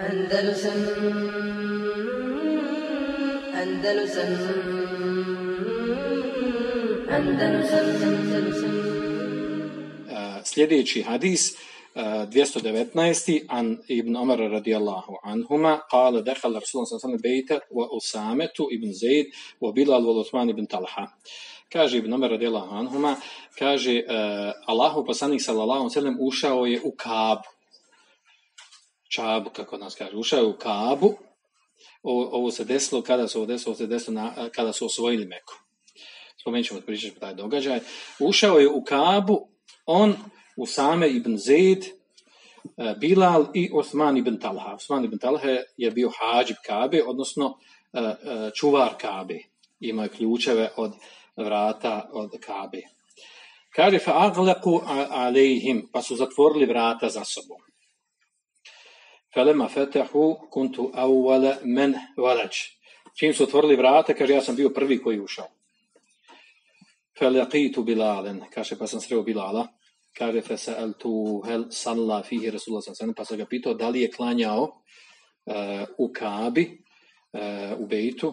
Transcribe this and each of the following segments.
Andalusam Andalusam Andalusam Andalusam Sljedeći hadis, e, 219. An ibn Omar radijallahu anhuma, kale dekhala Rasulullah sallallahu alaihi bejta wa Usametu ibn Zaid wa Bilal wa Uthman ibn Talha. Kaže ibn Omar radijallahu anhuma, kaže Allahu poslanik sallallahu alaihi sallam ušao je u Kabu. Čabu, kako nas kaže, ušao je u Kabu. Ovo, ovo se desilo kada su ovo desilo, ovo se desilo na, kada su osvojili Meku. Spomenut ćemo pričati taj događaj. Ušao je u Kabu, on, Usame ibn Zaid, e, Bilal i Osman ibn Talha. Osman ibn Talha je bio hađib Kabe, odnosno e, e, čuvar Kabe. Imao je ključeve od vrata od Kabe. Kaže, fa agleku alejhim, pa su zatvorili vrata za sobom. Felema fetehu kuntu awwala men valač. Čim su otvorili vrata, kaže, ja sam bio prvi koji je ušao. Felaqitu Bilalen, kaže, pa sam sreo Bilala. Kaže, fesa'altu hel salla fihi Rasulullah sallallahu pa sam ga pitao da li je klanjao uh, u Kabi, uh, u Bejtu,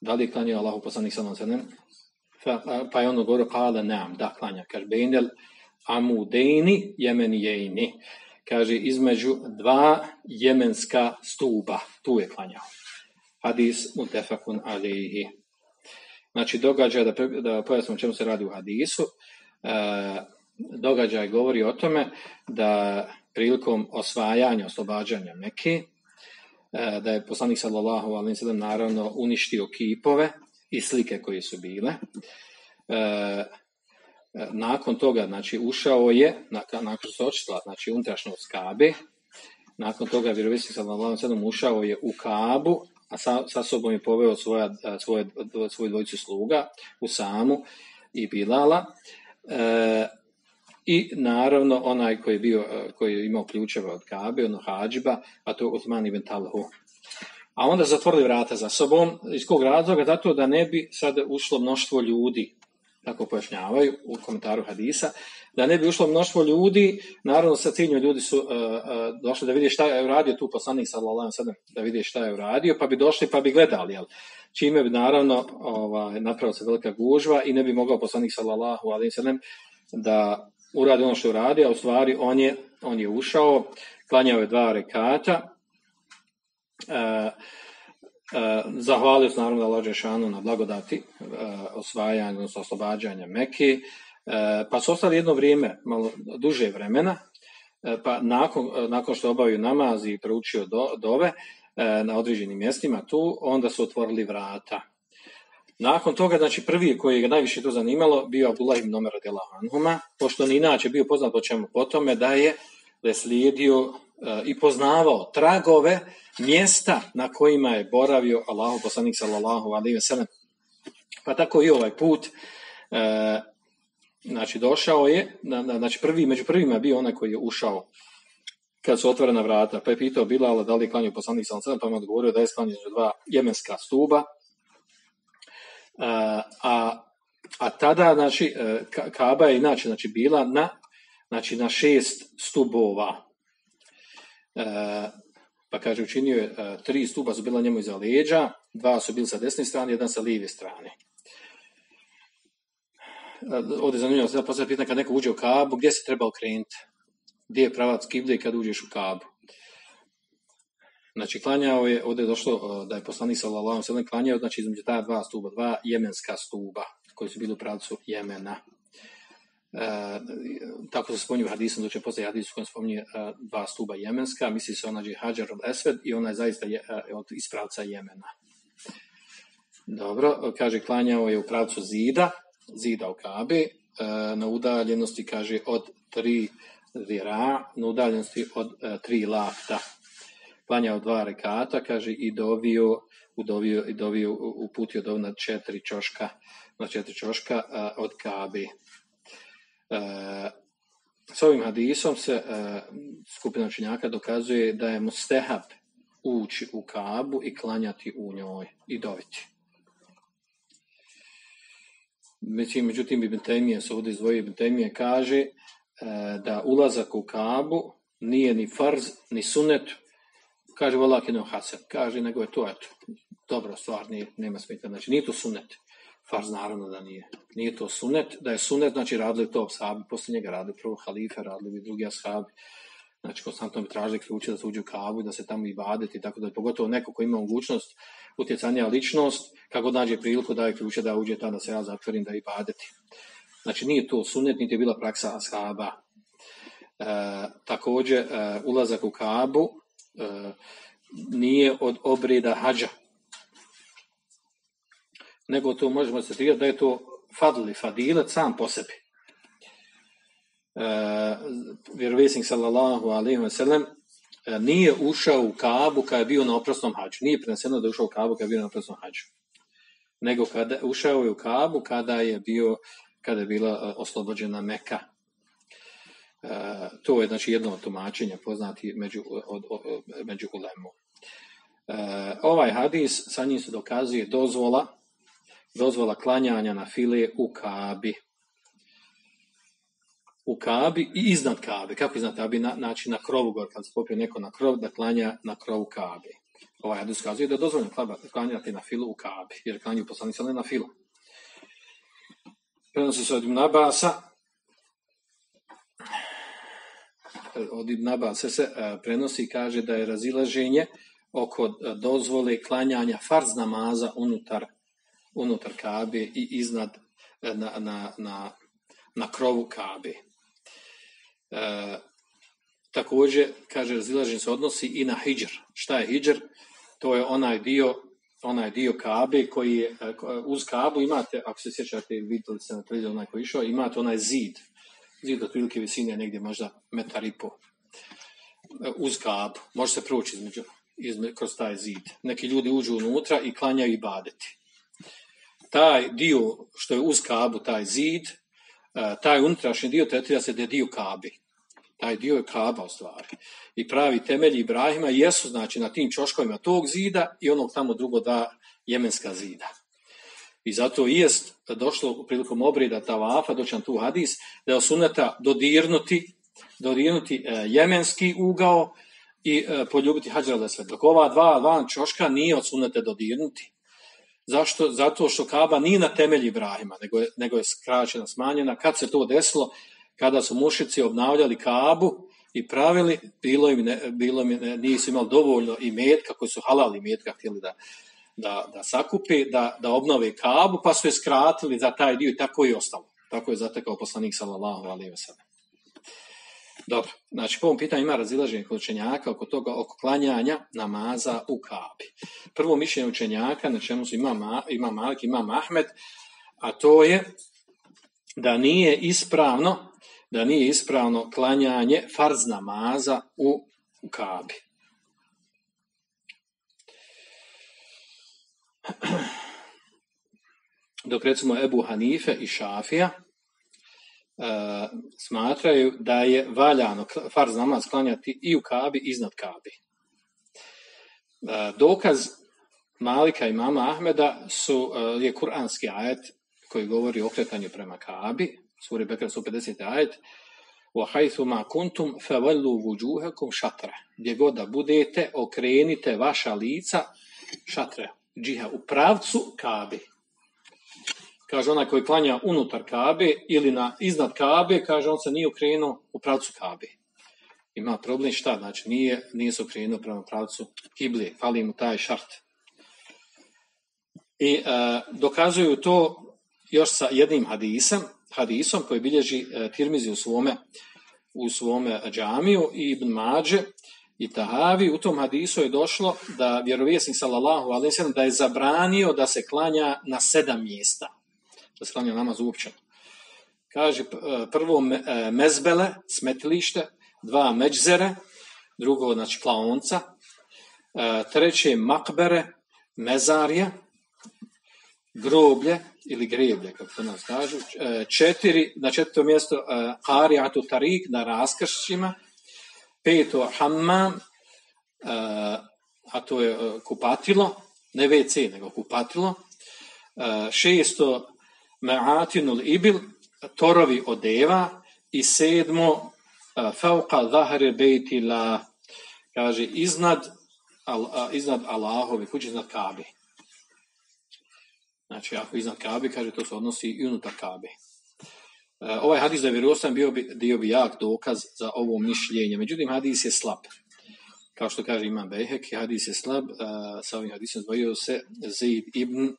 da li je klanjao Allahu poslanik alejhi fa, pa je on govorio, kale, nam, da, klanja. Kaže, bejnel amudejni jemenijejni. Kaže, između dva jemenska stuba. Tu je klanjao. Hadis mutefakun alihi. Znači, događaj, da, da pojasnimo čemu se radi u hadisu, e, događaj govori o tome da prilikom osvajanja, oslobađanja Mekke, e, da je poslanik sallallahu alejhi ve sellem naravno uništio kipove i slike koje su bile. E, nakon toga, znači, ušao je, nak- nakon što se očitila, znači, unutrašnjost Kabe, nakon toga vjerovjesnik sallallahu ušao je u Kabu, a sa, sa sobom je poveo svoja, svoje, svoju dvojicu sluga, u samu i Bilala. E, I naravno onaj koji je, bio, koji je imao ključeve od Kabe, ono hađiba, a to je Osman ibn Talhu. A onda zatvorili vrata za sobom, iz kog razloga? Zato da ne bi sad ušlo mnoštvo ljudi, tako pojašnjavaju u komentaru hadisa, da ne bi ušlo mnoštvo ljudi, naravno sa ciljem ljudi su uh, uh, došli da vidi šta je uradio tu poslanik sallallahu alejhi da vidi šta je uradio, pa bi došli pa bi gledali, jel? Čime bi naravno ovaj, napravila se velika gužva i ne bi mogao poslanik sallallahu alejhi ve da uradi ono što je uradio, a u stvari on je, on je ušao, klanjao je dva rekata, Uh, zahvalio se naravno Allah Đešanu na blagodati uh, osvajanja, odnosno oslobađanja Mekke, uh, pa su ostali jedno vrijeme, malo duže vremena, pa nakon, nakon što obavio namaz i proučio do, dove na određenim mjestima tu, onda su otvorili vrata. Nakon toga, znači prvi koji ga najviše to zanimalo bio Abdullah ibn Omer anhuma, pošto on inače bio poznat po čemu po tome da je da je slijedio i poznavao tragove mjesta na kojima je boravio Allahu poslanik sallallahu alejhi ve sellem. Pa tako i ovaj put e, znači došao je, na, na, znači prvi među prvima je bio onaj koji je ušao kad su otvorena vrata, pa je pitao Bilala da li je klanio poslanik sallallahu alejhi ve sellem, pa mu odgovorio da je klanio dva jemenska stuba. E, a a tada znači e, Ka- Kaba je inače znači bila na znači na šest stubova. E, pa kaže učinio je e, tri stuba su bila njemu iza leđa, dva su bili sa desne strane, jedan sa lijeve strane. E, ovdje je zanimljivo, sada postavlja pitanje kad neko uđe u Kabu, gdje se treba okrenuti? Gdje je pravac kible kad uđeš u Kabu? Znači, klanjao je, ovdje je došlo da je poslanik sallallahu alejhi klanjao, znači između ta dva stuba, dva jemenska stuba, koji su bili u pravcu Jemena. E, tako se spominju u hadisu, doće postoji hadis u kojem spominje e, dva stuba jemenska, misli se ona Hajar al-Esved i ona je zaista je, e, od iz pravca Jemena. Dobro, kaže, klanjao je u pravcu zida, zida u Kabe, na udaljenosti, kaže, od tri zira, na udaljenosti od tri lafta. Klanjao dva rekata, kaže, i dovio, udovio, i dovio, uputio dov na četiri čoška, na četiri čoška od Kabe. E, s ovim hadisom se e, skupina učenjaka dokazuje da je mustehab ući u Kabu i klanjati u njoj i doviti. Međutim, Ibn Taymije se ovdje izdvojio, Ibn Taymije kaže e, da ulazak u Kabu nije ni farz, ni sunet Kaže, volak je hasen. Kaže, nego je to, eto, dobra stvar, nije, nema smeta. Znači, nije to sunet. Farz naravno da nije. Nije to sunet. Da je sunet, znači radili to ashabi, poslije njega radili prvo halife, radili i drugi ashabi. Znači, konstantno bi tražili ključe da se uđe u kabu i da se tamo i badeti, tako da pogotovo neko ko ima mogućnost utjecanja ličnost, kako nađe priliku daje ključe da uđe tamo da se ja zatvorim da i badeti. Znači, nije to sunet, niti je bila praksa ashaba. E, također, e, ulazak u kabu e, nije od obreda hađa, nego to možemo se da je to fadli, fadilat sam po sebi. E, vjerovjesnik sallallahu alaihi wa sallam e, nije ušao u Kabu kada je bio na oprosnom hađu. Nije preneseno da je ušao u Kabu kada je bio na oprosnom hađu. Nego kada ušao je u Kabu kada je bio kada je bila e, oslobođena Meka. to je znači jedno od tumačenja poznati među, od, među ulemu. ovaj hadis sa njim se dokazuje dozvola dozvola klanjanja na file u Kabi u Kabi i iznad Kabe. Kako iznad Kabe? Na, znači na krovu gore, kad se popio neko na krov, da klanja na krovu Kabe. Ovaj hadis kazuje da je dozvoljeno klanjati na filu u Kabi, jer klanju poslanici, ali na filu. Prenosi se od Ibn Abasa, od Ibn Abasa se e, prenosi i kaže da je razilaženje oko e, dozvole klanjanja farz namaza unutar, unutar Kabe i iznad e, na, na, na, na krovu Kabe. E, također, kaže, razilaženje se odnosi i na hijđr. Šta je hijđr? To je onaj dio onaj dio Kabe koji je, e, uz Kabu imate, ako se sjećate, vidjeli ste na televiziju onaj koji išao, imate onaj zid. Zid otprilike visine negdje možda metar i po. E, uz Kabu. Može se proći između, između, kroz taj zid. Neki ljudi uđu unutra i klanjaju i badeti. Taj dio što je uz Kabu, taj zid, taj unutrašnji dio tretira se da je dio Kabe. Taj dio je Kaba u stvari. I pravi temelji Ibrahima jesu znači na tim čoškovima tog zida i onog tamo drugo da jemenska zida. I zato i jest došlo prilikom obrida tavafa, doći tu hadis, da je osuneta dodirnuti, dodirnuti e, jemenski ugao i e, poljubiti hađara sve. Dok ova dva, dva čoška nije od dodirnuti. Zašto? Zato što Kaba nije na temelji Ibrahima, nego je, nego je skraćena, smanjena. Kad se to desilo? kada su mušici obnavljali kabu i pravili, bilo im, ne, bilo im nisu imali dovoljno i metka, koji su halali metka htjeli da, da, da sakupe, da, da obnove kabu, pa su je skratili za taj dio i tako je ostalo. Tako je zatekao poslanik sallallahu alaihi wa sallam. Dobro, znači po ovom pitanju ima razilaženje kod učenjaka oko toga, oko klanjanja namaza u kabi. Prvo mišljenje učenjaka, na čemu su ima, ima Malik, ima Ahmed, a to je da nije ispravno da nije ispravno klanjanje farz namaza u, u kabi. Dok recimo Ebu Hanife i Šafija smatraju da je valjano farz namaz klanjati i u kabi iznad kabi. E, dokaz Malika i mama Ahmeda su, e, je kuranski ajet koji govori o okretanju prema kabi, suri Bekra 150. ajet, وَحَيْثُ مَا كُنْتُمْ فَوَلُّوا وُجُوهَكُمْ šatra. Gdje god da budete, okrenite vaša lica šatre, džiha, u pravcu Kabe. Kaže onaj koji klanja unutar Kabe ili na iznad Kabe, kaže on se nije okrenuo u pravcu Kabe. Ima problem šta? Znači nije, nije se okrenuo prema pravcu Kiblije, fali mu taj šart. I e, dokazuju to još sa jednim hadisem, hadisom koji bilježi e, Tirmizi u svome, u svome džamiju i Ibn Mađe i Tahavi. U tom hadisu je došlo da vjerovjesnik sallallahu alaihi da je zabranio da se klanja na sedam mjesta. Da se klanja namaz uopće. Kaže e, prvo e, mezbele, smetilište, dva međzere, drugo znači klaonca, treće makbere, mezarje, groblje ili greblje, kako to nas kažu. E, četiri, na četvrto mjesto Qarijatu e, Tarik na raskršćima. Peto Hammam, e, a to je kupatilo, ne WC, nego kupatilo. Šesto Ma'atinul Ibil, torovi od deva. I sedmo Fauqa Zahre Bejtila, kaže, iznad al, a, iznad Allahove kuće, iznad Kabe. Znači, ako iznad Kabe, kaže, to se odnosi i unutar Kabe. E, ovaj hadis da je bio bi, bio bi jak dokaz za ovo mišljenje. Međutim, hadis je slab. Kao što kaže Imam Behek, hadis je slab. E, sa ovim hadisom zvojio se Zaid ibn e,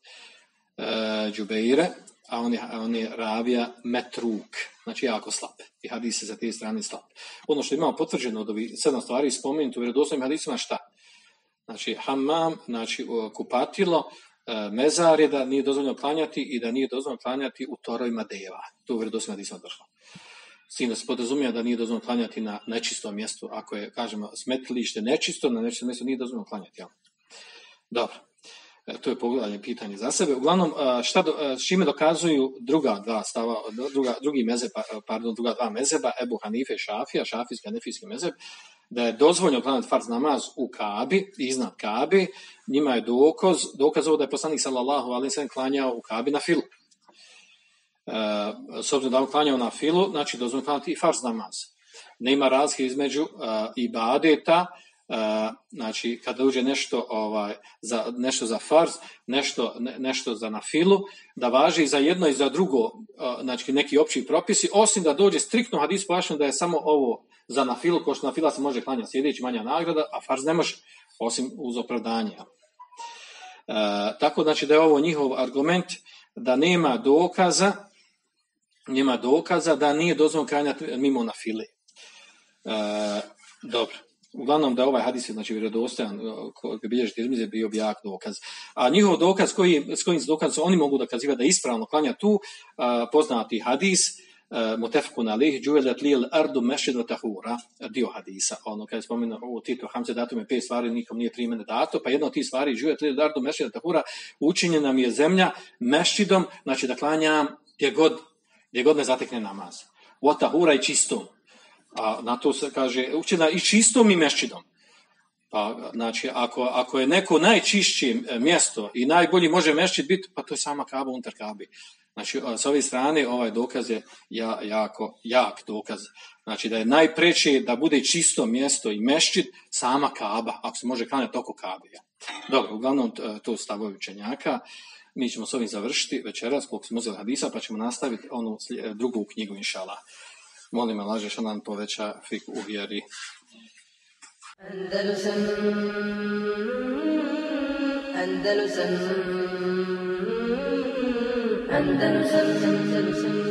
Džubeire, a on je, on je ravija metruk, znači jako slab. I hadis je za te strane slab. Ono što imamo potvrđeno od ovih sedam stvari spomenuti u vjerodostojnim hadisima šta? Znači, hammam, znači kupatilo, e, mezar je da nije dozvoljeno klanjati i da nije dozvoljeno klanjati u torovima deva. To u vjerodostojnim hadisima došlo. S tim da se podrazumije da nije dozvoljeno klanjati na nečistom mjestu. Ako je, kažemo, smetilište nečisto, na nečistom mjestu nije dozvoljeno klanjati. Jel? Dobro. E, to je pogledanje pitanje za sebe. Uglavnom, a, šta do, s čime dokazuju druga dva stava, druga, drugi mezeb, pa- pardon, druga dva mezeba, Ebu Hanife Šafija, šafijski, anefijski mezeb, da je dozvoljeno klanjati farz namaz u Kabi, iznad Kabi, njima je dokaz, dokaz ovo da je poslanik sallallahu alaihi sallam klanjao u Kabi na filu. E, s obzirom da on klanjao na filu, znači dozvoljeno klanjati i farz namaz. Nema razlike između uh, ibadeta, znači kada uđe nešto ovaj za nešto za farz, nešto ne, nešto za nafilu, da važi i za jedno i za drugo, znači neki opći propisi, osim da dođe striktno hadis pojašnjeno da je samo ovo za nafilu, ko što nafila se može klanjati sjedeći manja nagrada, a farz ne može, osim uz opravdanje. E, tako znači da je ovo njihov argument da nema dokaza nema dokaza da nije dozvoljeno klanjati mimo na fili. E, dobro. Uglavnom da je ovaj hadis je znači vjerodostojan koji bilježi Tirmizi bio bi jak dokaz. A njihov dokaz koji s kojim dokaz oni mogu dokazivati da je ispravno klanja tu a, poznati hadis mutafakun alejhi ju'ilat li al-ardu masjidan tahura dio hadisa ono kad spomenu u Tito Hamze datum je pet stvari nikom nije primene dato pa jedna od tih stvari ju'ilat li al-ardu masjidan tahura učinjena mi je zemlja mešidom znači da klanjam gdje god gdje god ne zatekne namaz. Watahura i čistom. A na to se kaže, učena i čistom i meščidom. Pa, znači, ako, ako je neko najčišće mjesto i najbolji može meščit biti, pa to je sama kaba unutar kabi. Znači, s ove strane ovaj dokaz je ja, jako, jak dokaz. Znači, da je najpreće da bude čisto mjesto i meščit sama kaba, ako se može klanjati oko kabe. Dobro, uglavnom to stavovi učenjaka. Mi ćemo s ovim završiti večeras, koliko smo uzeli hadisa, pa ćemo nastaviti onu drugu knjigu, inšala. Molim Allah, što nam poveća fik u vjeri. Andalusam Andalusam Andalusam Andalusam